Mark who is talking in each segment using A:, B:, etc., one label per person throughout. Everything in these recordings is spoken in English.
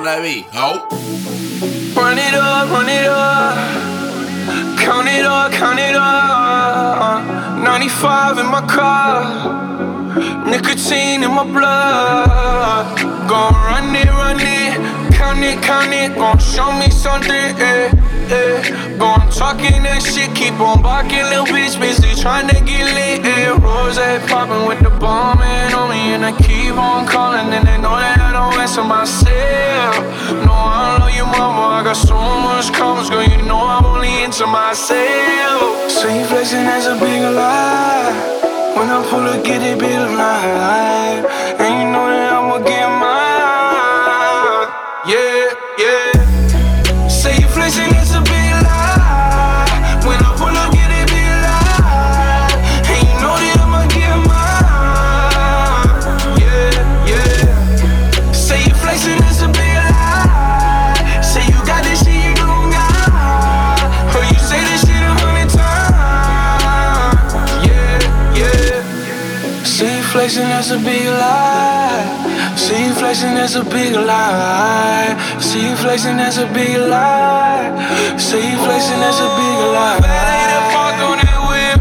A: on that beat. Oh.
B: Run it up, run it up. Count it up, count it up. 95 in my car. Nicotine in my blood. Gon' run it, run it. Count it, count it. Gon' show me something, eh, eh. Talking that shit. Keep on barking, little bitch. Busy trying to get lit, eh. Rose popping with the bomb and on me. And I keep on calling. And they know that I don't answer myself. No, I love you, mama. I got so much comments, girl. You know I'm only into myself. So you flexing as a big lie. When I pull up, get it big lie. And you that's a big lie. See you flexing, that's a big lie. See you flexing, that's a big lie. See you flexing, that's a big lie. Better park on that whip.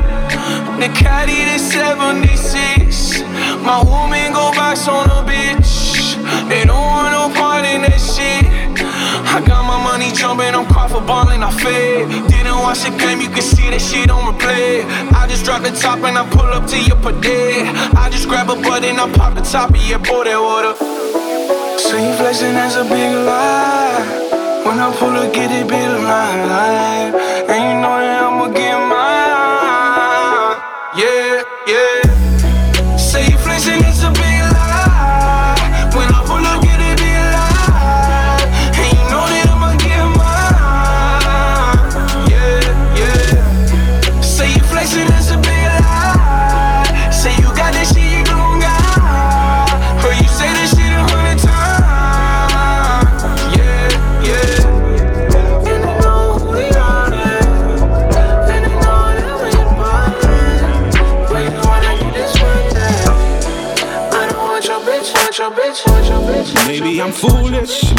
B: The caddy the 76. My woman go box on a bitch. I got my money jumping, I'm caught for ballin', I fed. Didn't watch the game, you can see that shit on replay. I just drop the top and I pull up to your day. I just grab a button, I pop the top of your pour that water. So you flexing as a big lie. When I pull up, get it big lie. And you know that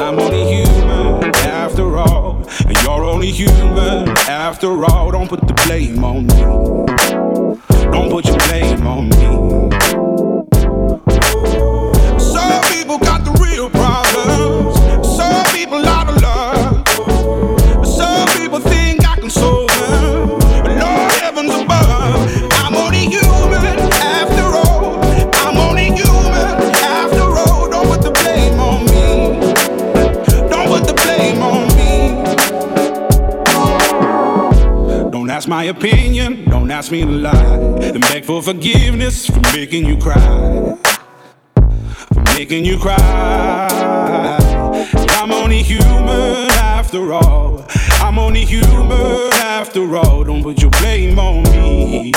C: I'm only human after all. And you're only human after all. Don't put the blame on me. Don't put your blame on me. Some people got the real problems. Opinion. Don't ask me to lie. And beg for forgiveness for making you cry. For making you cry. I'm only human after all. I'm only human after all. Don't put your blame on me.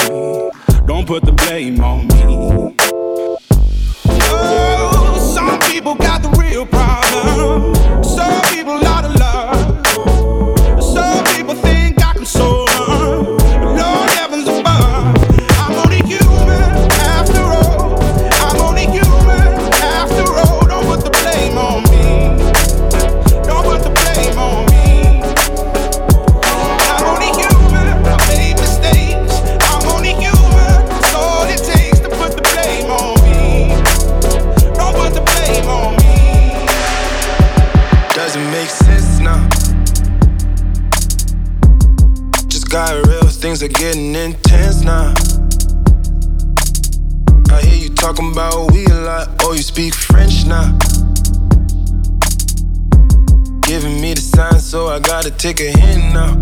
C: Don't put the blame on me. Oh, some people got the real problem. Some people out of love.
B: Take a hint now.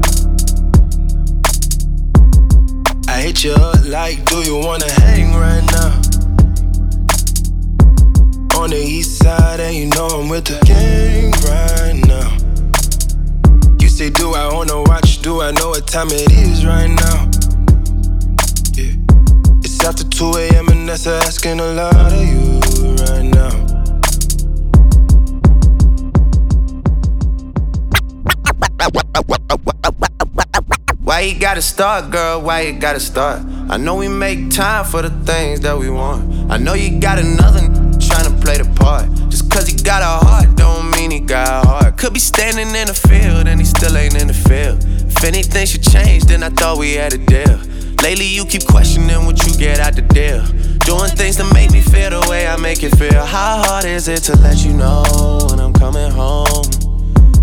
D: I hit you up like, do you wanna hang right now? On the east side, and you know I'm with the gang right now. You say, do I own a watch? Do I know what time it is right now? Yeah. It's after 2 a.m. and that's asking a lot
E: gotta start, girl? Why you gotta start? I know we make time for the things that we want. I know you got another trying to play the part. Just cause he got a heart, don't mean he got a heart. Could be standing in the field and he still ain't in the field. If anything should change, then I thought we had a deal. Lately, you keep questioning what you get out the deal. Doing things to make me feel the way I make it feel. How hard is it to let you know when I'm coming home?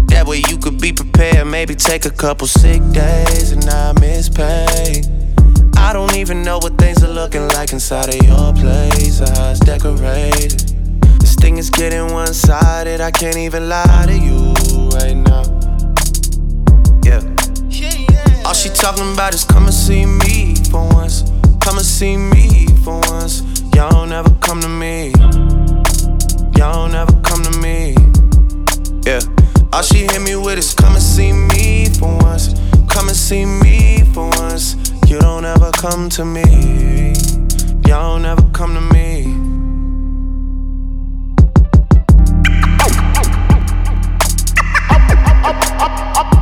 E: That way you could be prepared, maybe take a couple sick days and not miss pay. I don't even know what things are looking like inside of your place or how it's decorated. This thing is getting one sided, I can't even lie to you right now. Yeah. All she talking about is come and see me for once. Come and see me for once. Y'all don't ever come to me. Y'all don't ever come to me. Yeah. All she hit me with is come and see me for once. Come and see me for once. You don't ever come to me. Y'all ever come to me.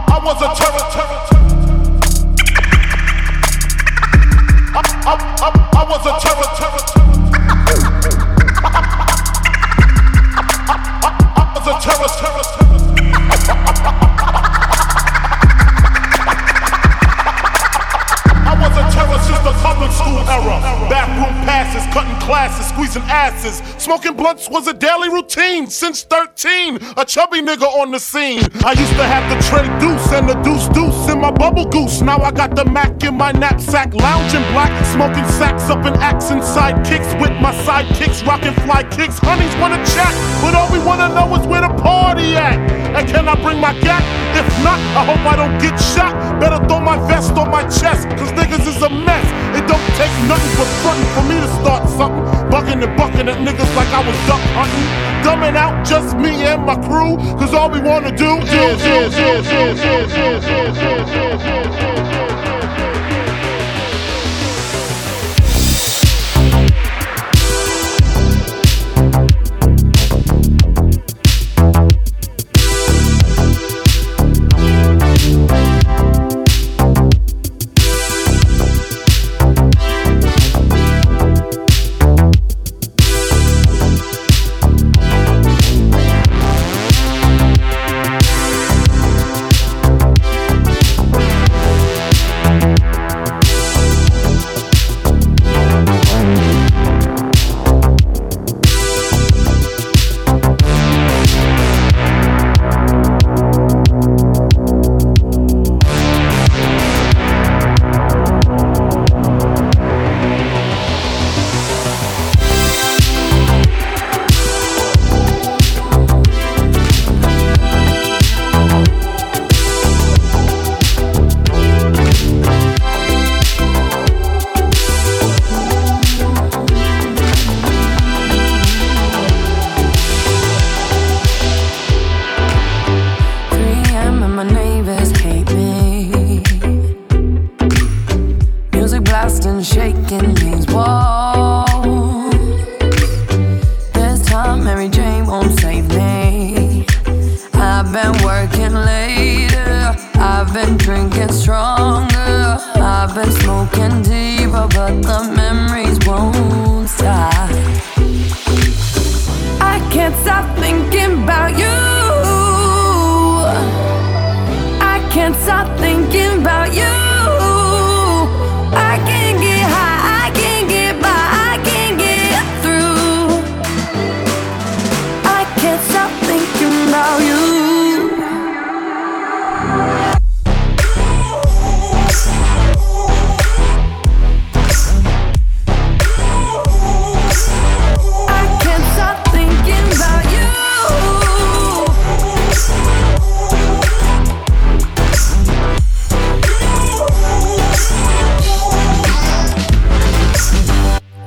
F: I was a terror, terror, I, was a terror, terror, I was a terror, terror, public school era. Bathroom passes, cutting classes, squeezing asses. Smoking blunts was a daily routine since 13. A chubby nigga on the scene. I used to have the tray deuce and the deuce deuce in my bubble goose. Now I got the Mac in my knapsack, lounging black, smoking sacks up in accent sidekicks with my sidekicks, rocking fly kicks. Honeys wanna chat, but all we wanna know is where the party at. And can I bring my gat? If not, I hope I don't get shot. Better throw my vest on my chest, cause niggas is a mess. It don't take nothing but frontin' for me to start something. Bucking and bucking at niggas like I was duck hunting. Dumbing out just me and my crew, cause all we wanna do is, is, is, is, is, is, is, is, is. Brasil.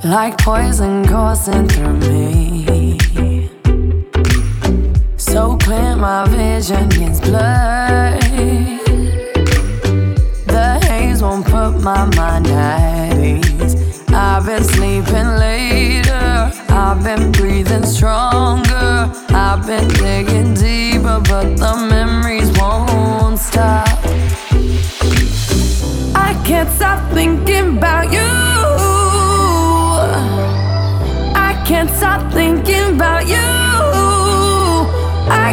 G: Like poison coursing through me. So clear, my vision gets blurred. The haze won't put my mind at ease. I've been sleeping later, I've been breathing stronger, I've been digging deeper, but the memories won't stop. I can't stop thinking about you. Stop thinking about you. I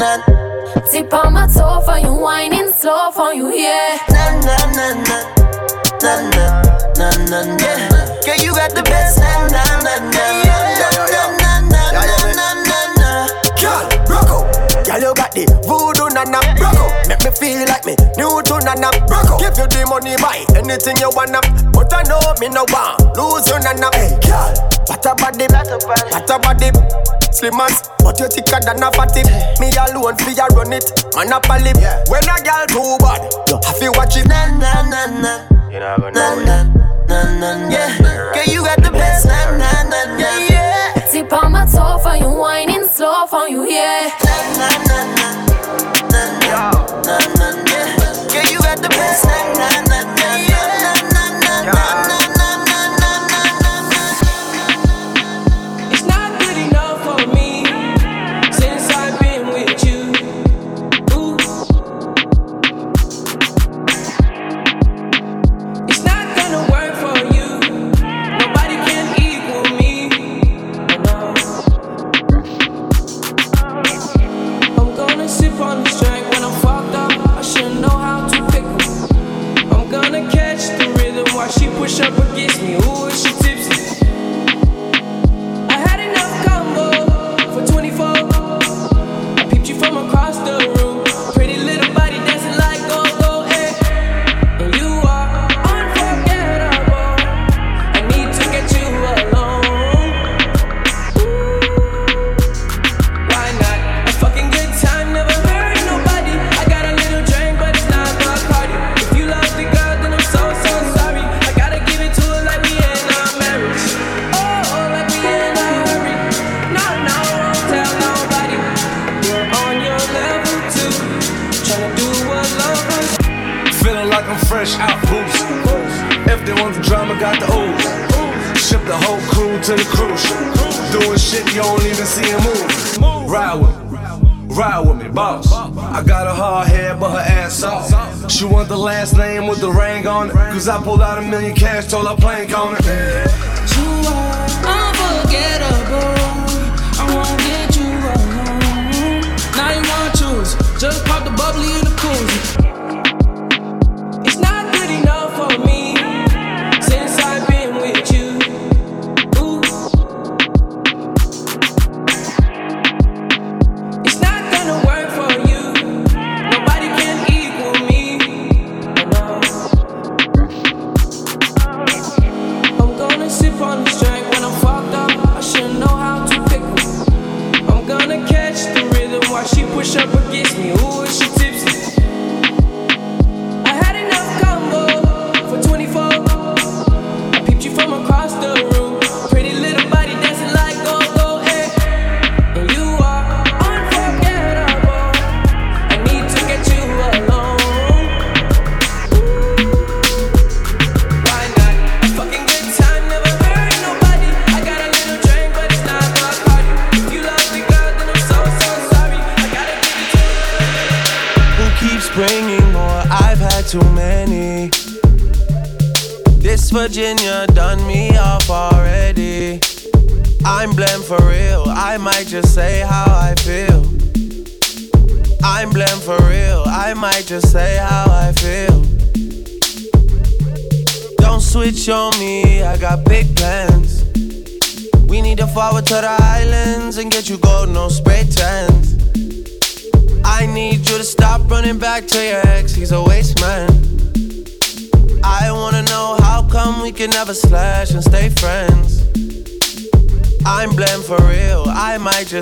G: na. Tip on my toe for you, whining slow for you,
H: yeah. Na na na na na na na na na. Yeah. Girl, you got the best. Na na na na na na na na na na na. Girl, Rocco, girl,
I: you got the voodoo and a broco. Make me feel like me Newton and a broco. Give you the money, buy anything you wanna. But I know me no want lose you and a hey girl. What a body, what a body. Slim as, but you thicker than a fatty. Me alone fi a run it, man up a lip. Yeah. When a girl
E: too bad, I feel to watch. Na na na na. You know na, na, na, na, yeah. Girl, you got the best. Na na na na. Yeah. Tip on my toe for you, whining slow for you, yeah. Na na na. na. why she push up against me. Who is she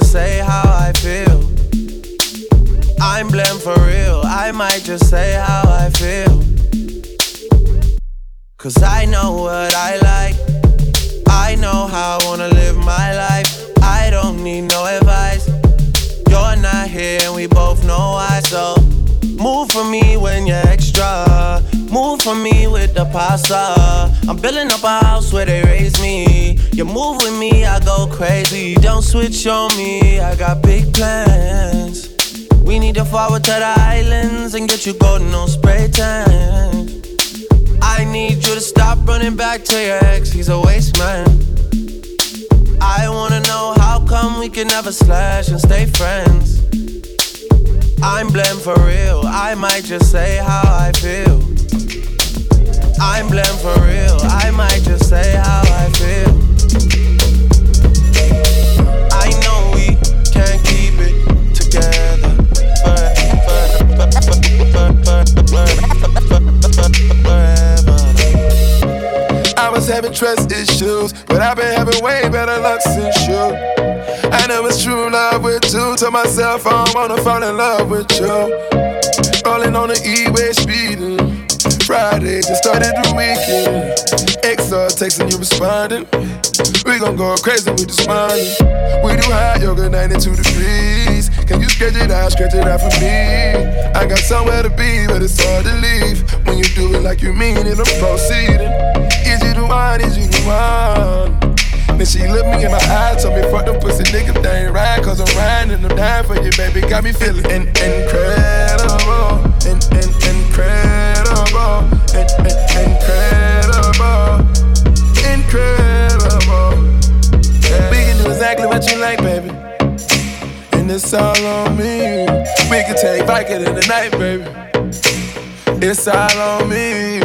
E: just say how I feel. I'm blamed for real, I might just say how I feel. Cause I know what I like, I know how I wanna live my life. I don't need no advice. You're not here and we both know why So move for me when you're extra Move for me with the pasta. I'm building up a house where they raise me. You move with me, I go crazy. Don't switch on me, I got big plans. We need to forward to the islands And get you golden on spray tan. I need you to stop running back to your ex He's a waste man. I wanna know how come we can never slash and stay friends. I'm blamed for real, I might just say how I feel. I'm blamed for real, I might just say how I feel. I know we can't keep it together.
D: I was having trust issues, but I've been having way better luck since you. I know it's true love with you. Told myself I wanna fall in love with you. Rolling on the E-way speeding. Friday just started the weekend. XR texting you responding. We gon' go crazy with this money. We do hot yoga 92 degrees. Can you stretch it out, stretch it out for me? I got somewhere to be, but it's hard to leave. When you do it like you mean it, I'm proceeding. Is you the one? Is you the one? Then she looked me in my eyes, told me fuck them pussy niggas, they ain't right, cause I'm riding and I'm dying for you, baby. Got me feeling in- incredible, in- in- incredible, in- in- incredible, incredible. Yeah. We can do exactly what you like, baby. And it's all on me. We can take Viking in the night, baby. It's all on me.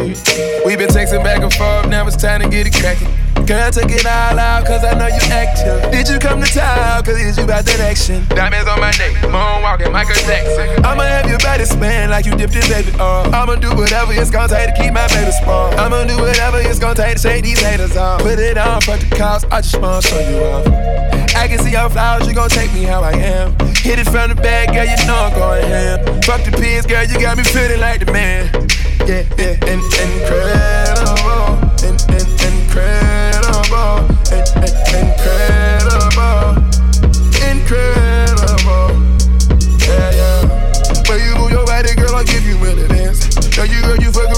D: We've been texting back and forth, now it's time to get it cracking. Girl, take it all out, cause I know you active. Did you come to town, cause is you about that action? Diamonds on my neck, moonwalking, Michael Jackson. I'ma have your body spin like you dipped in baby oil. I'ma do whatever it's gonna take to keep my baby small. I'ma do whatever it's gonna take to shake these haters off. Put it on, fuck the cops, I just wanna show you off. I can see your flowers, you gon' take me how I am. Hit it from the back, girl, you know I'm going ham. Fuck the pigs, girl, you got me feeling like the man. Yeah, yeah, in, incredible, in, in, incredible, in, in, incredible, incredible. Yeah, yeah. But you move your body, girl, I'll give you you girl, you fucking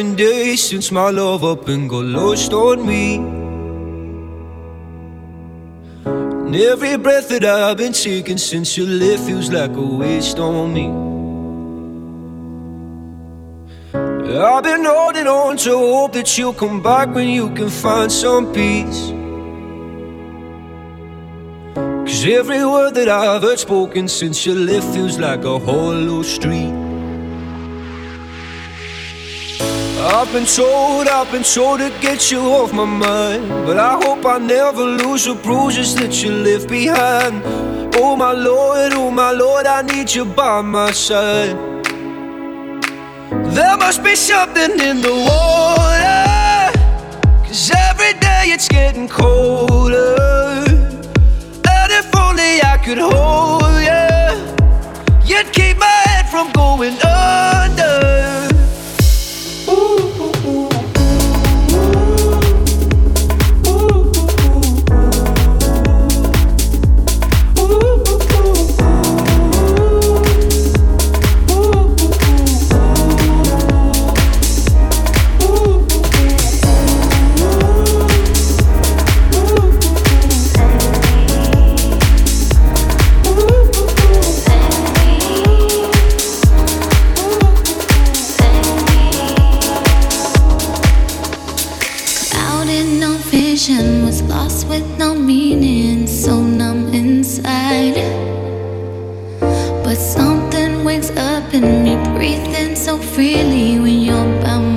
J: counting days since my love up and got lost on me. And every breath that I've been taking since you left feels like a waste on me. I've been holding on to hope that you'll come back when you can find some peace. Cause every word that I've heard spoken since you left feels like a hollow street. I've been told, I've been told to get you off my mind. But I hope I never lose the bruises that you left behind. Oh my Lord, oh my Lord, I need you by my side. There must be something in the water. Cause every day it's getting colder. And if only I could hold you, you'd keep my head from going under.
K: Wakes up in me, breathing so freely when you're by my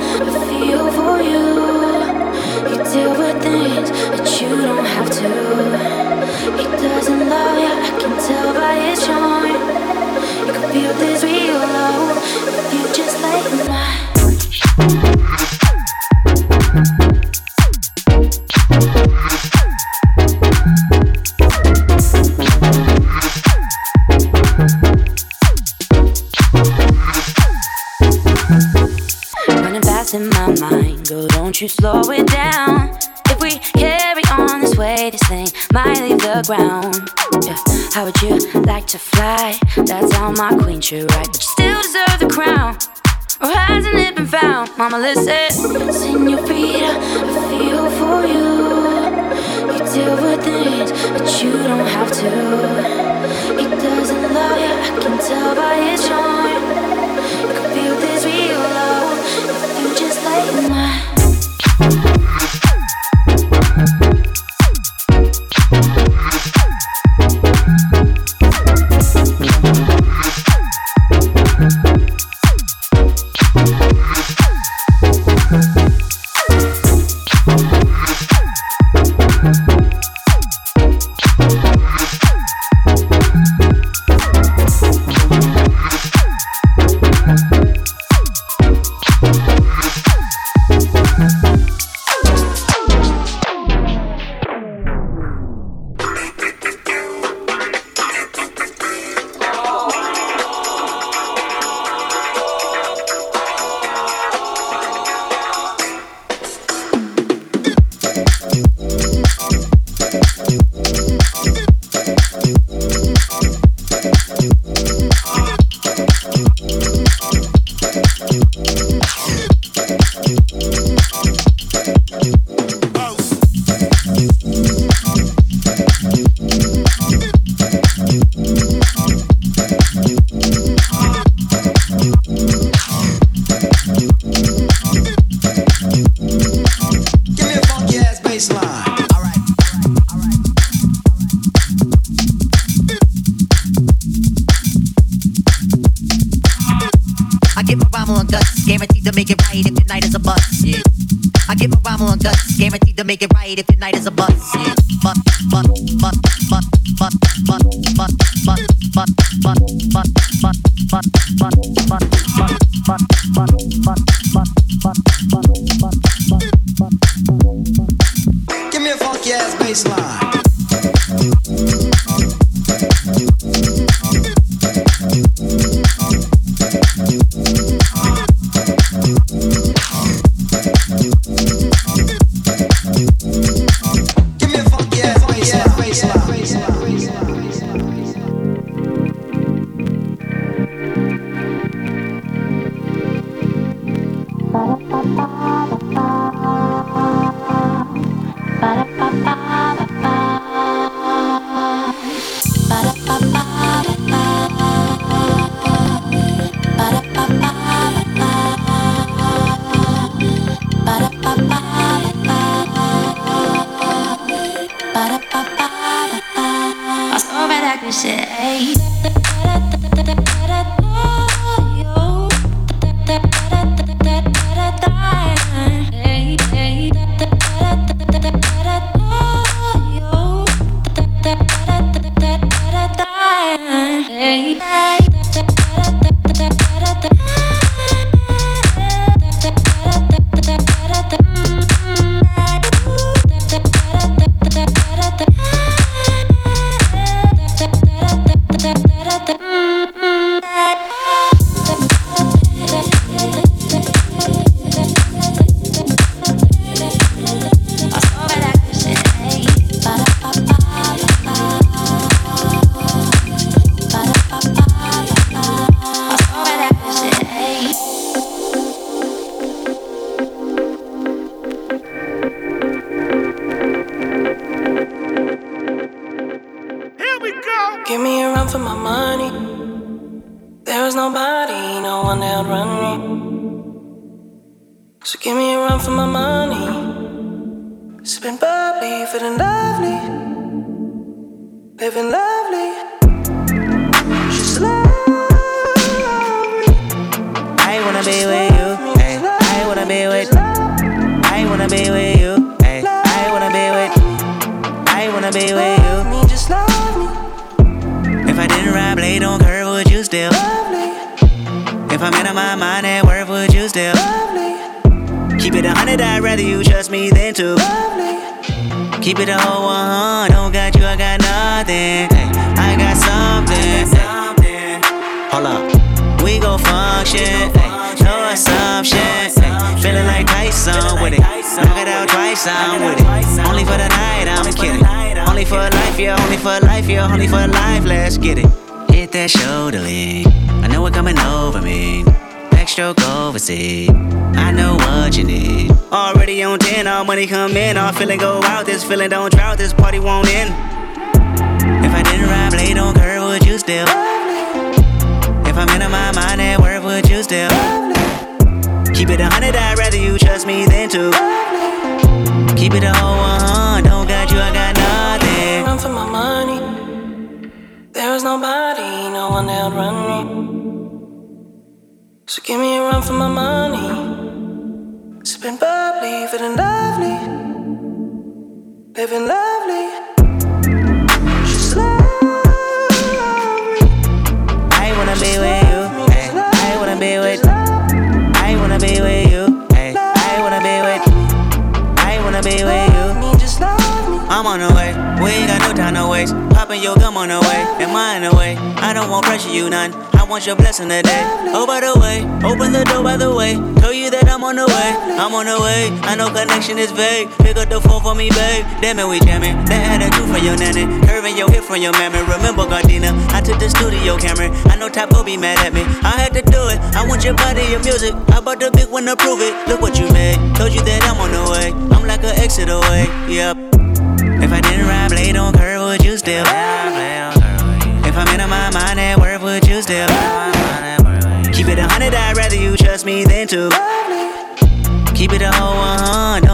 K: I feel
L: for you. You deal with things that you don't how would you like to fly? That's how my queen should ride, but you still deserve the crown. Or hasn't it been found? Mama, listen, senorita, I feel for you. You deal with things, but you don't have to. He doesn't love you, I can tell by his charm. You can feel this real love if you just lay in
M: need. Already on 10, all money come in, all feeling go out. This feeling don't drought, this party won't end. If I didn't ride blade on curve, would you still? If I'm in my mind at work, would you still? Keep it a hundred, I'd rather you trust me than to. Keep it a whole one, oh don't got you, I got nothing.
I: Run for my money. There is nobody, no one that run me. So give me a run for my money. Sipping bubbly, feeling lovely. Living lovely. She's lovely.
M: I wanna be with you. I wanna be with. I wanna be with you. I wanna be with. I wanna be with you.
I: Me, just love me.
M: I'm on the way. We ain't got no time to waste. Popping your gum on the way. Am I in the way? I don't want pressure, you none. I want your blessing today. Oh, by the way, open the door by the way. Tell you that I'm on the way. I'm on the way. I know connection is vague. Pick up the phone for me, babe. Damn it, we jamming. That had a do for your nanny. Curving your hip from your mammy. Remember, Gardena, I took the studio camera. I know will be mad at me. I had to do it. I want your body, your music. I bought the big one to prove it. Look what you made. Told you that I'm on the way. I'm like an exit away. Yep. If I didn't ride blade on curve, would you still? You still? Keep it a hundred, I'd rather you trust me than to. Keep it a whole one,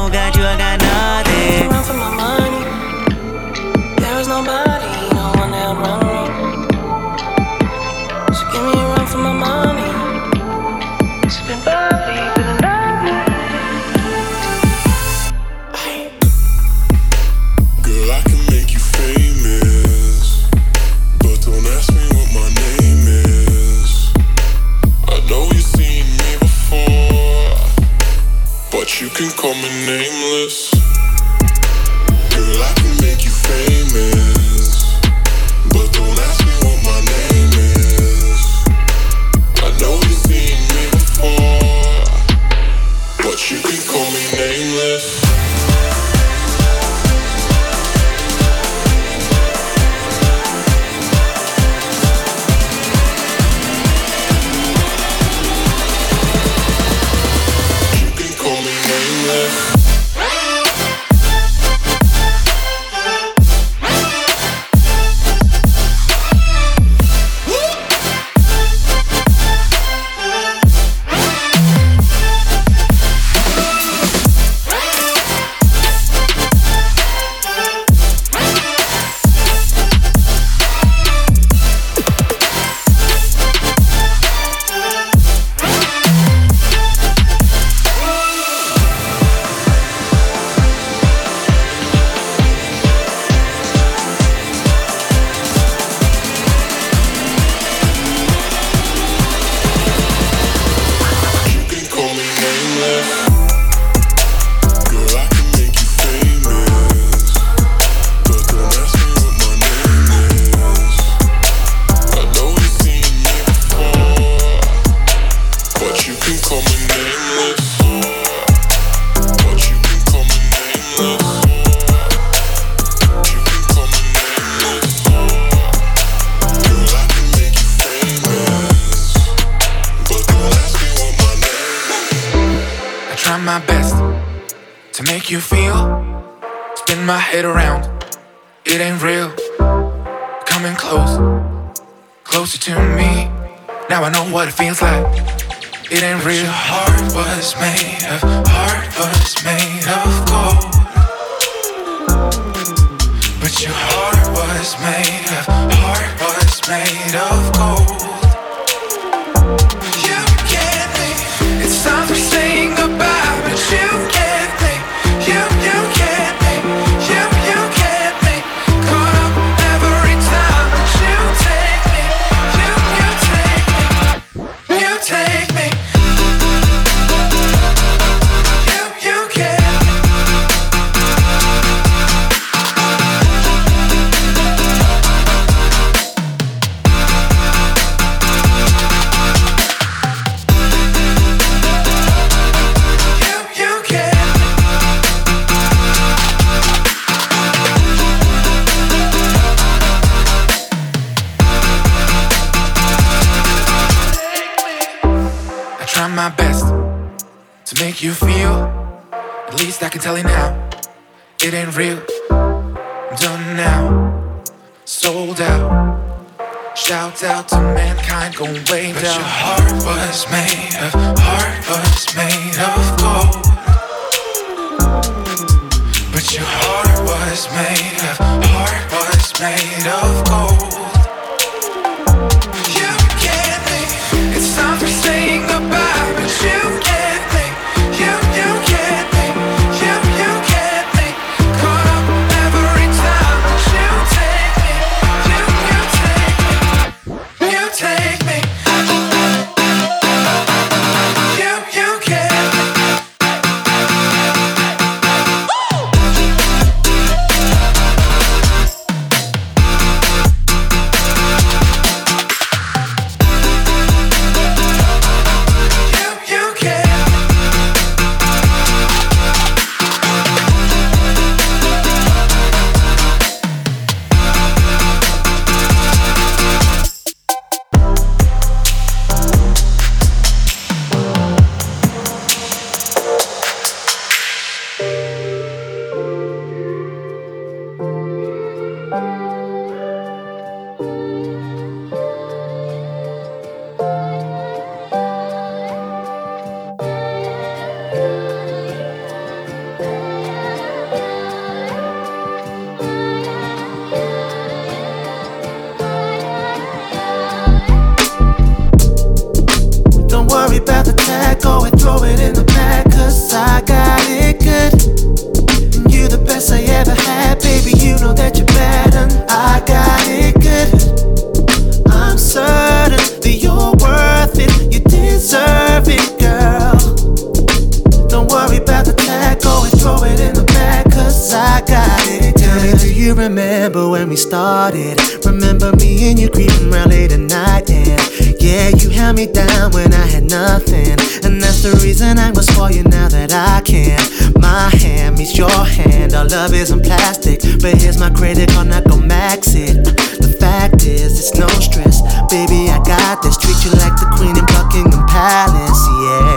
N: And that's the reason I was for you now that I can. My hand meets your hand. Our love isn't plastic. But here's my credit card, not gon' max it. The fact is, it's no stress. Baby, I got this. Treat you like the queen in Buckingham Palace. Yeah.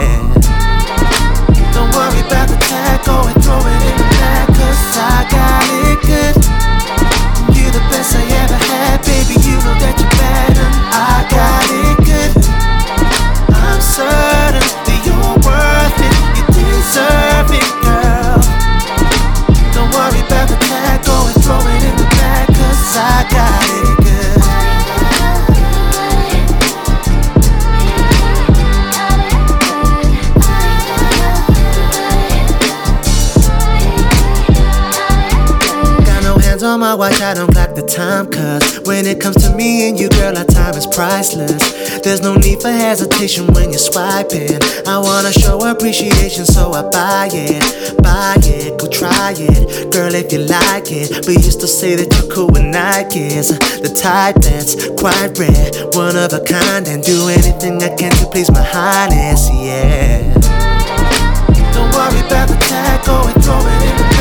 N: watch I don't block the time Cause when it comes to me and you girl our time is priceless. There's no need for hesitation when you're swiping. I wanna show appreciation so I buy it Buy it, go try it. Girl if you like it We used to say that you're cool with Nikes. The type that's quite rare One of a kind and do anything I can to please my highness, yeah. Don't worry about the tag, go and throw it in the